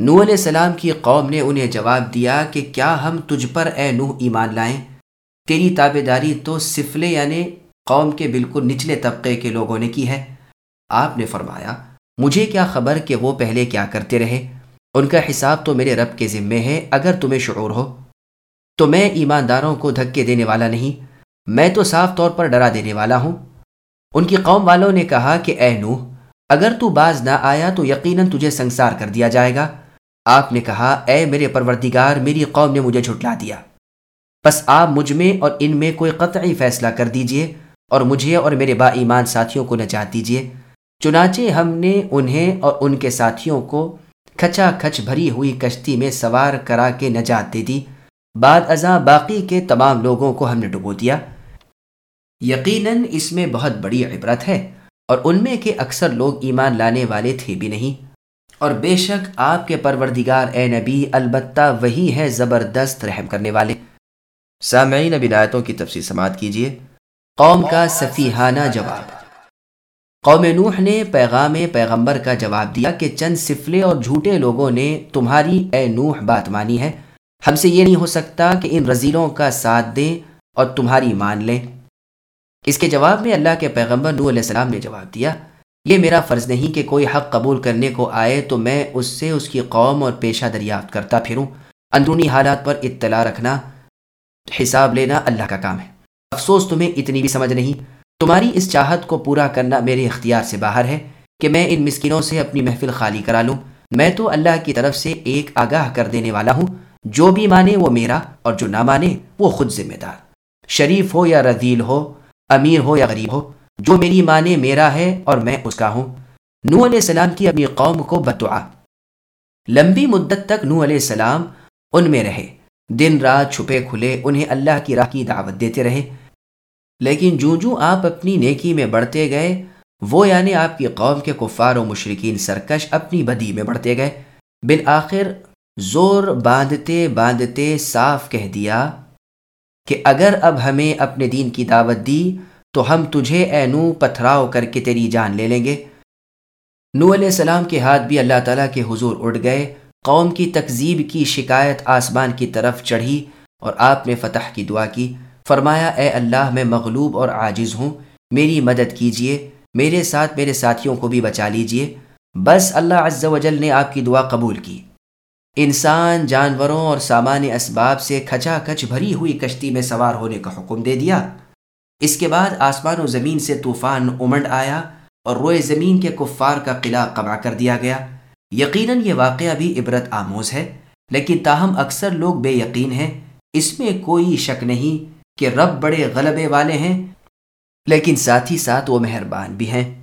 نوح علیہ السلام کی قوم نے انہیں جواب دیا کہ کیا ہم تجھ پر اے نوح ایمان لائیں؟ تیری تابے داری تو سفلے یعنی قوم کے بالکل نچلے طبقے کے لوگوں نے کی ہے۔ آپ نے فرمایا، مجھے کیا خبر کہ وہ پہلے کیا کرتے رہے؟ ان کا حساب تو میرے رب کے ذمے ہے، اگر تمہیں شعور ہو۔ تو میں ایمانداروں کو دھکے دینے والا نہیں، میں تو صاف طور پر ڈرا دینے والا ہوں۔ ان کی قوم والوں نے کہا کہ اے نوح، اگر تو باز نہ آیا تو یقیناً تجھے سنسار کر دیا جائے گا۔ آپ نے کہا، اے میرے پروردگار، میری قوم نے مجھے جھٹلا دیا۔ بس آپ مجھ میں اور ان میں کوئی قطعی فیصلہ کر دیجیے اور مجھے اور میرے با ایمان ساتھیوں کو نجات دیجیے۔ چنانچہ ہم نے انہیں اور ان کے ساتھیوں کو کھچا کھچ بھری ہوئی کشتی میں سوار کرا کے نجات دے دی۔ بعد ازاں باقی کے تمام لوگوں کو ہم نے ڈبو دیا۔ یقیناً اس میں بہت بڑی عبرت ہے اور ان میں کے اکثر لوگ ایمان لانے والے تھے بھی نہیں۔ اور بے شک آپ کے پروردگار اے نبی البتہ وہی ہے زبردست رحم کرنے والے۔ سامعین نبی آیتوں کی تفصیل سماعت کیجیے قوم کا سفیحانہ جواب۔ قوم نوح نے پیغام پیغمبر کا جواب دیا کہ چند سفلے اور جھوٹے لوگوں نے تمہاری اے نوح بات مانی ہے۔ ہم سے یہ نہیں ہو سکتا کہ ان رزیلوں کا ساتھ دیں اور تمہاری مان لیں۔ اس کے جواب میں اللہ کے پیغمبر نوح علیہ السلام نے جواب دیا۔ یہ میرا فرض نہیں کہ کوئی حق قبول کرنے کو آئے تو میں اس سے اس کی قوم اور پیشہ دریافت کرتا پھروں۔ اندرونی حالات پر اطلاع رکھنا، حساب لینا اللہ کا کام ہے۔ افسوس تمہیں اتنی بھی سمجھ نہیں۔ تمہاری اس چاہت کو پورا کرنا میرے اختیار سے باہر ہے کہ میں ان مسکینوں سے اپنی محفل خالی کرا لوں۔ میں تو اللہ کی طرف سے ایک آگاہ کر دینے والا ہوں۔ جو بھی مانے وہ میرا اور جو نہ مانے وہ خود ذمہ دار۔ شریف ہو یا رضیل ہو، امیر ہو یا غریب ہو جو میری ماں نے میرا ہے اور میں اس کا ہوں۔ نو علیہ السلام کی اپنی قوم کو بدعا۔ لمبی مدت تک نو علیہ السلام ان میں رہے۔ دن رات چھپے کھلے، انہیں اللہ کی راہ کی دعوت دیتے رہے۔ لیکن جو جو آپ اپنی نیکی میں بڑھتے گئے، وہ یعنی آپ کی قوم کے کفار و مشرقین سرکش اپنی بدی میں بڑھتے گئے۔ بالآخر زور باندھتے باندھتے صاف کہہ دیا کہ اگر اب ہمیں اپنے دین کی دعوت دی تو ہم تجھے اے نو پتھراؤ کر کے تیری جان لے لیں گے۔ نو علیہ السلام کے ہاتھ بھی اللہ تعالیٰ کے حضور اڑ گئے۔ قوم کی تکذیب کی شکایت آسمان کی طرف چڑھی اور آپ نے فتح کی دعا کی۔ فرمایا، اے اللہ، میں مغلوب اور عاجز ہوں۔ میری مدد کیجیے میرے ساتھ میرے ساتھیوں کو بھی بچا لیجیے بس اللہ عز و جل نے آپ کی دعا قبول کی۔ انسان، جانوروں اور سامان اسباب سے کھچا کھچ بھری ہوئی کشتی میں سوار ہونے کا حکم دے دیا۔ اس کے بعد آسمان و زمین سے طوفان امنڈ آیا اور روئے زمین کے کفار کا قلعہ قمع کر دیا گیا۔ یقیناً یہ واقعہ بھی عبرت آموز ہے، لیکن تاہم اکثر لوگ بے یقین ہیں۔ اس میں کوئی شک نہیں کہ رب بڑے غلبے والے ہیں، لیکن ساتھ ہی ساتھ وہ مہربان بھی ہیں۔